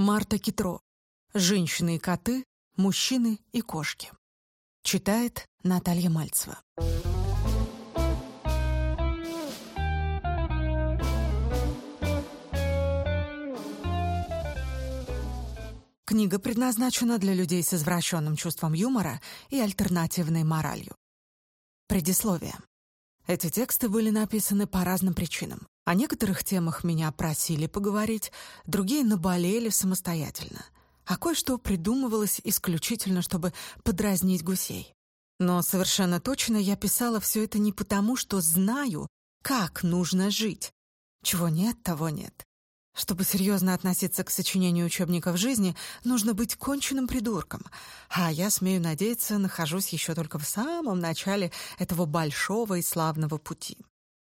Марта Китро. Женщины и коты, мужчины и кошки. Читает Наталья Мальцева. Книга предназначена для людей с извращенным чувством юмора и альтернативной моралью. Предисловие. Эти тексты были написаны по разным причинам. О некоторых темах меня просили поговорить, другие наболели самостоятельно. А кое-что придумывалось исключительно, чтобы подразнить гусей. Но совершенно точно я писала все это не потому, что знаю, как нужно жить. Чего нет, того нет. Чтобы серьезно относиться к сочинению учебников жизни, нужно быть конченным придурком. А я, смею надеяться, нахожусь еще только в самом начале этого большого и славного пути.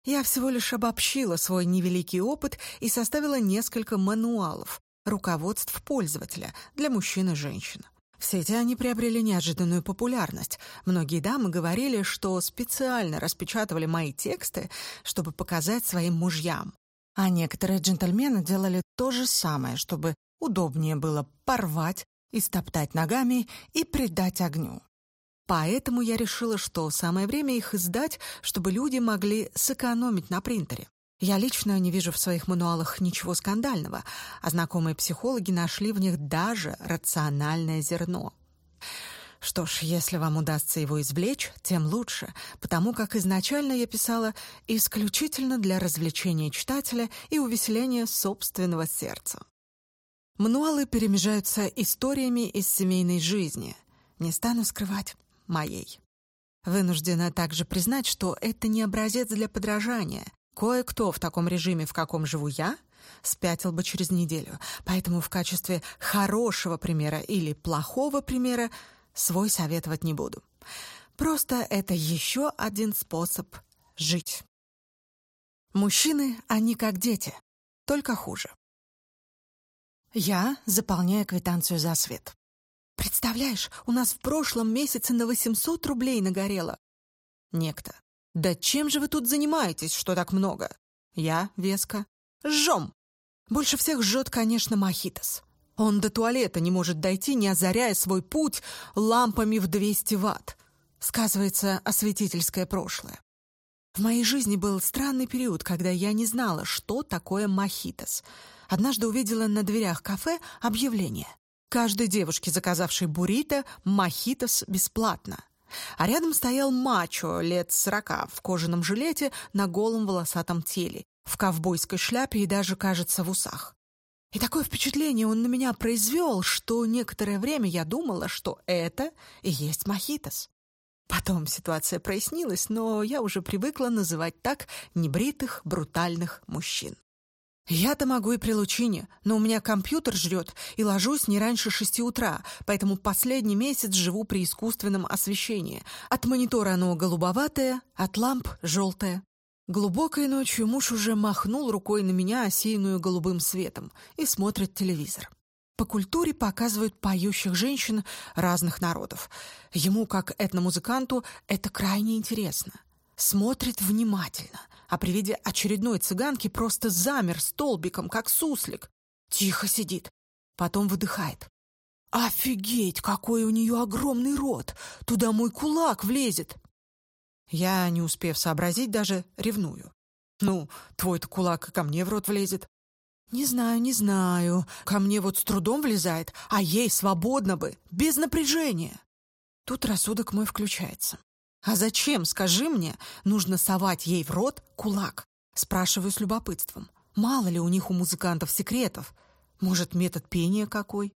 Я всего лишь обобщила свой невеликий опыт и составила несколько мануалов, руководств пользователя для мужчин и женщин. В сети они приобрели неожиданную популярность. Многие дамы говорили, что специально распечатывали мои тексты, чтобы показать своим мужьям. А некоторые джентльмены делали то же самое, чтобы удобнее было порвать, истоптать ногами и придать огню. Поэтому я решила, что самое время их издать, чтобы люди могли сэкономить на принтере. Я лично не вижу в своих мануалах ничего скандального, а знакомые психологи нашли в них даже рациональное зерно. Что ж, если вам удастся его извлечь, тем лучше, потому как изначально я писала исключительно для развлечения читателя и увеселения собственного сердца. Мануалы перемежаются историями из семейной жизни. Не стану скрывать моей. Вынуждена также признать, что это не образец для подражания. Кое-кто в таком режиме, в каком живу я, спятил бы через неделю. Поэтому в качестве хорошего примера или плохого примера свой советовать не буду. Просто это еще один способ жить. Мужчины, они как дети, только хуже. Я заполняю квитанцию за свет. Представляешь, у нас в прошлом месяце на 800 рублей нагорело. Некто. Да чем же вы тут занимаетесь, что так много? Я, веско. Жжем. Больше всех жжет, конечно, Мохитос. Он до туалета не может дойти, не озаряя свой путь лампами в 200 ватт. Сказывается осветительское прошлое. В моей жизни был странный период, когда я не знала, что такое мохитос. Однажды увидела на дверях кафе объявление. Каждой девушке, заказавшей буррито, мохитос бесплатно. А рядом стоял мачо лет сорока в кожаном жилете на голом волосатом теле, в ковбойской шляпе и даже, кажется, в усах. И такое впечатление он на меня произвел, что некоторое время я думала, что это и есть мохитос. Потом ситуация прояснилась, но я уже привыкла называть так небритых, брутальных мужчин. Я-то могу и при лучине, но у меня компьютер жрет, и ложусь не раньше шести утра, поэтому последний месяц живу при искусственном освещении. От монитора оно голубоватое, от ламп — желтое. Глубокой ночью муж уже махнул рукой на меня, осеянную голубым светом, и смотрит телевизор. По культуре показывают поющих женщин разных народов. Ему, как этномузыканту, это крайне интересно. Смотрит внимательно, а при виде очередной цыганки просто замер столбиком, как суслик. Тихо сидит, потом выдыхает. «Офигеть, какой у нее огромный рот! Туда мой кулак влезет!» Я, не успев сообразить, даже ревную. «Ну, твой-то кулак ко мне в рот влезет». «Не знаю, не знаю. Ко мне вот с трудом влезает, а ей свободно бы, без напряжения». Тут рассудок мой включается. «А зачем, скажи мне, нужно совать ей в рот кулак?» Спрашиваю с любопытством. Мало ли у них у музыкантов секретов. Может, метод пения какой?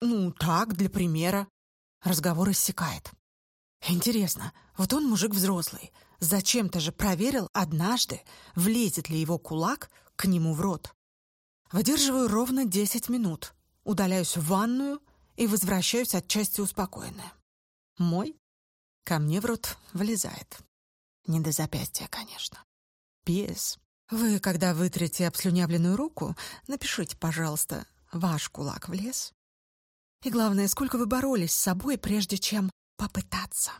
Ну, так, для примера. Разговор иссякает. Интересно, вот он мужик взрослый. Зачем-то же проверил однажды, влезет ли его кулак к нему в рот. Выдерживаю ровно 10 минут. Удаляюсь в ванную и возвращаюсь отчасти успокоенная. Мой Ко мне в рот влезает. Не до запястья, конечно. Пес. Вы, когда вытрете обслюнявленную руку, напишите, пожалуйста, ваш кулак влез. И главное, сколько вы боролись с собой, прежде чем попытаться.